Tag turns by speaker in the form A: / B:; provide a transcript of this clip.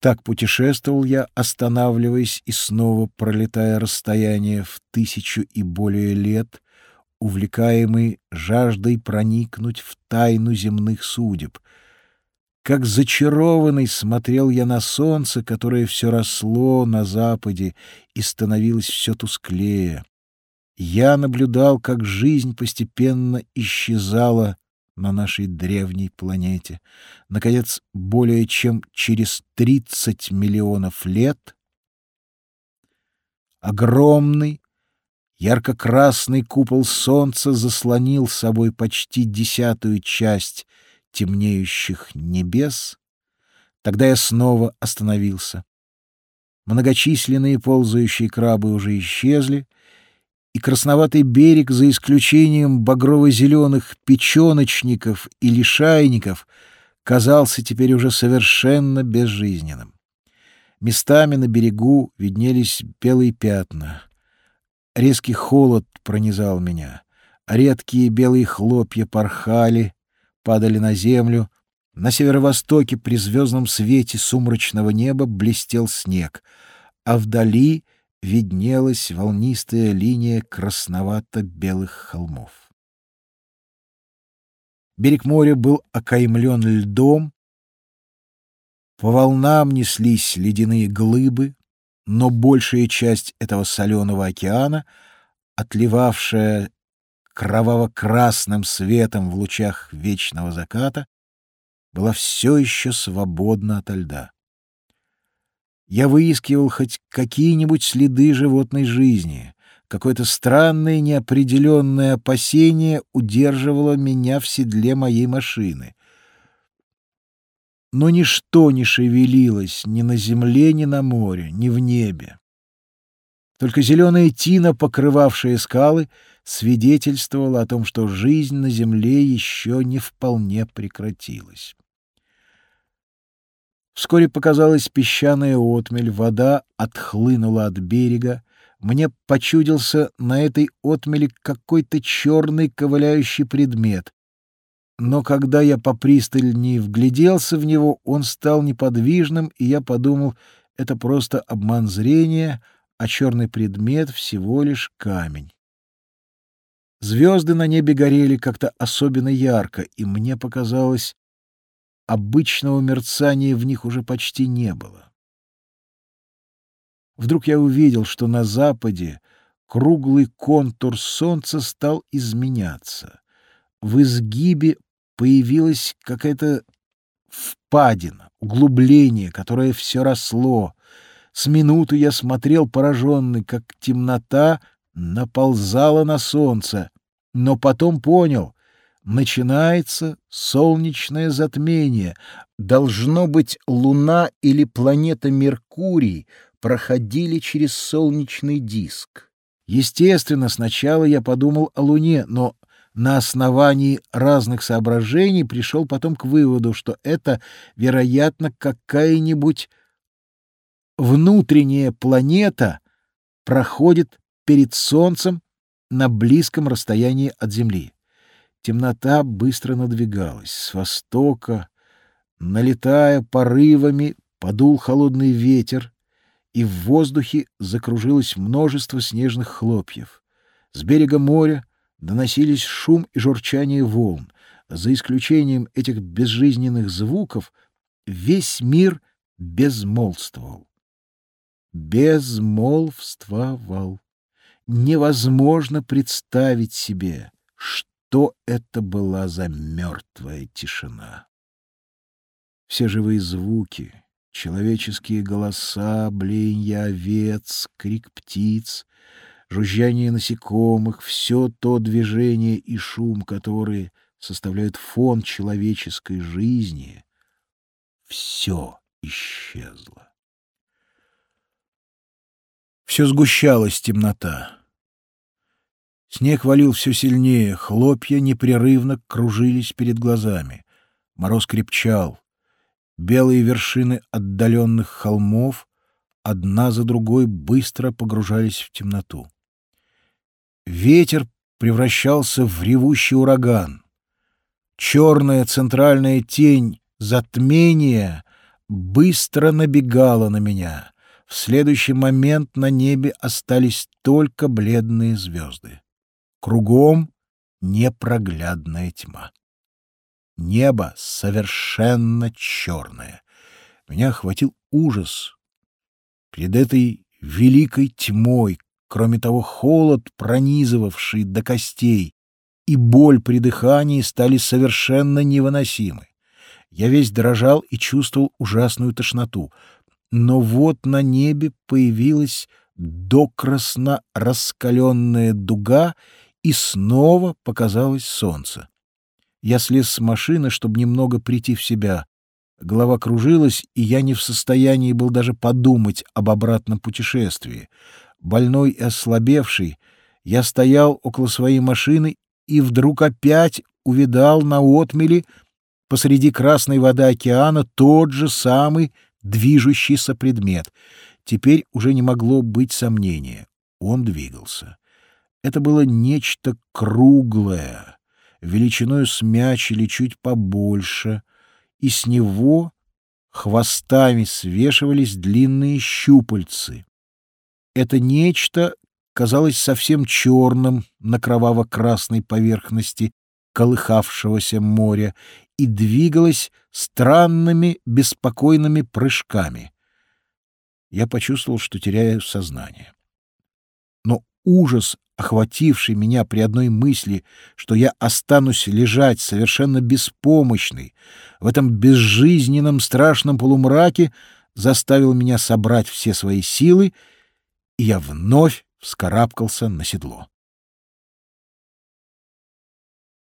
A: Так путешествовал я, останавливаясь и снова пролетая расстояние в тысячу и более лет, увлекаемый жаждой проникнуть в тайну земных судеб. Как зачарованный смотрел я на солнце, которое все росло на западе и становилось все тусклее. Я наблюдал, как жизнь постепенно исчезала на нашей древней планете. Наконец, более чем через 30 миллионов лет огромный ярко-красный купол солнца заслонил собой почти десятую часть темнеющих небес. Тогда я снова остановился. Многочисленные ползающие крабы уже исчезли — и красноватый берег, за исключением багрово-зеленых печеночников и лишайников, казался теперь уже совершенно безжизненным. Местами на берегу виднелись белые пятна. Резкий холод пронизал меня. Редкие белые хлопья порхали, падали на землю. На северо-востоке при звездном свете сумрачного неба блестел снег, а вдали — виднелась волнистая линия красновато-белых холмов. Берег моря был окаймлен льдом, по волнам неслись ледяные глыбы, но большая часть этого соленого океана, отливавшая кроваво-красным светом в лучах вечного заката, была все еще свободна ото льда. Я выискивал хоть какие-нибудь следы животной жизни. Какое-то странное неопределенное опасение удерживало меня в седле моей машины. Но ничто не шевелилось ни на земле, ни на море, ни в небе. Только зеленая тина, покрывавшая скалы, свидетельствовала о том, что жизнь на земле еще не вполне прекратилась. Вскоре показалась песчаная отмель, вода отхлынула от берега. Мне почудился на этой отмели какой-то черный ковыляющий предмет. Но когда я попристальнее вгляделся в него, он стал неподвижным, и я подумал, это просто обман зрения, а черный предмет всего лишь камень. Звезды на небе горели как-то особенно ярко, и мне показалось, обычного мерцания в них уже почти не было. Вдруг я увидел, что на западе круглый контур солнца стал изменяться. В изгибе появилась какая-то впадина, углубление, которое все росло. С минуту я смотрел пораженный, как темнота наползала на солнце, но потом понял, начинается солнечное затмение. Должно быть, Луна или планета Меркурий проходили через солнечный диск. Естественно, сначала я подумал о Луне, но на основании разных соображений пришел потом к выводу, что это, вероятно, какая-нибудь внутренняя планета проходит перед Солнцем на близком расстоянии от Земли. Темнота быстро надвигалась. С востока, налетая порывами, подул холодный ветер, и в воздухе закружилось множество снежных хлопьев. С берега моря доносились шум и журчание волн. За исключением этих безжизненных звуков весь мир безмолвствовал. Безмолвствовал. Невозможно представить себе, что что это была за мертвая тишина? Все живые звуки, человеческие голоса, блеяние овец, крик птиц, жужжание насекомых, все то движение и шум, которые составляют фон человеческой жизни, все исчезло. Все сгущалась темнота. Снег валил все сильнее, хлопья непрерывно кружились перед глазами. Мороз крепчал. Белые вершины отдаленных холмов одна за другой быстро погружались в темноту. Ветер превращался в ревущий ураган. Черная центральная тень затмения быстро набегала на меня. В следующий момент на небе остались только бледные звезды. Кругом непроглядная тьма. Небо совершенно черное. Меня охватил ужас. Перед этой великой тьмой, кроме того, холод, пронизывавший до костей, и боль при дыхании стали совершенно невыносимы. Я весь дрожал и чувствовал ужасную тошноту. Но вот на небе появилась докрасно раскаленная дуга, и снова показалось солнце. Я слез с машины, чтобы немного прийти в себя. Голова кружилась, и я не в состоянии был даже подумать об обратном путешествии. Больной и ослабевший, я стоял около своей машины и вдруг опять увидал на отмеле посреди красной воды океана тот же самый движущийся предмет. Теперь уже не могло быть сомнения. Он двигался. Это было нечто круглое, величиной с мяч или чуть побольше, и с него хвостами свешивались длинные щупальцы. Это нечто казалось совсем черным на кроваво-красной поверхности колыхавшегося моря и двигалось странными беспокойными прыжками. Я почувствовал, что теряю сознание. Но ужас охвативший меня при одной мысли, что я останусь лежать совершенно беспомощный в этом безжизненном страшном полумраке, заставил меня собрать все свои силы, и я вновь вскарабкался на седло.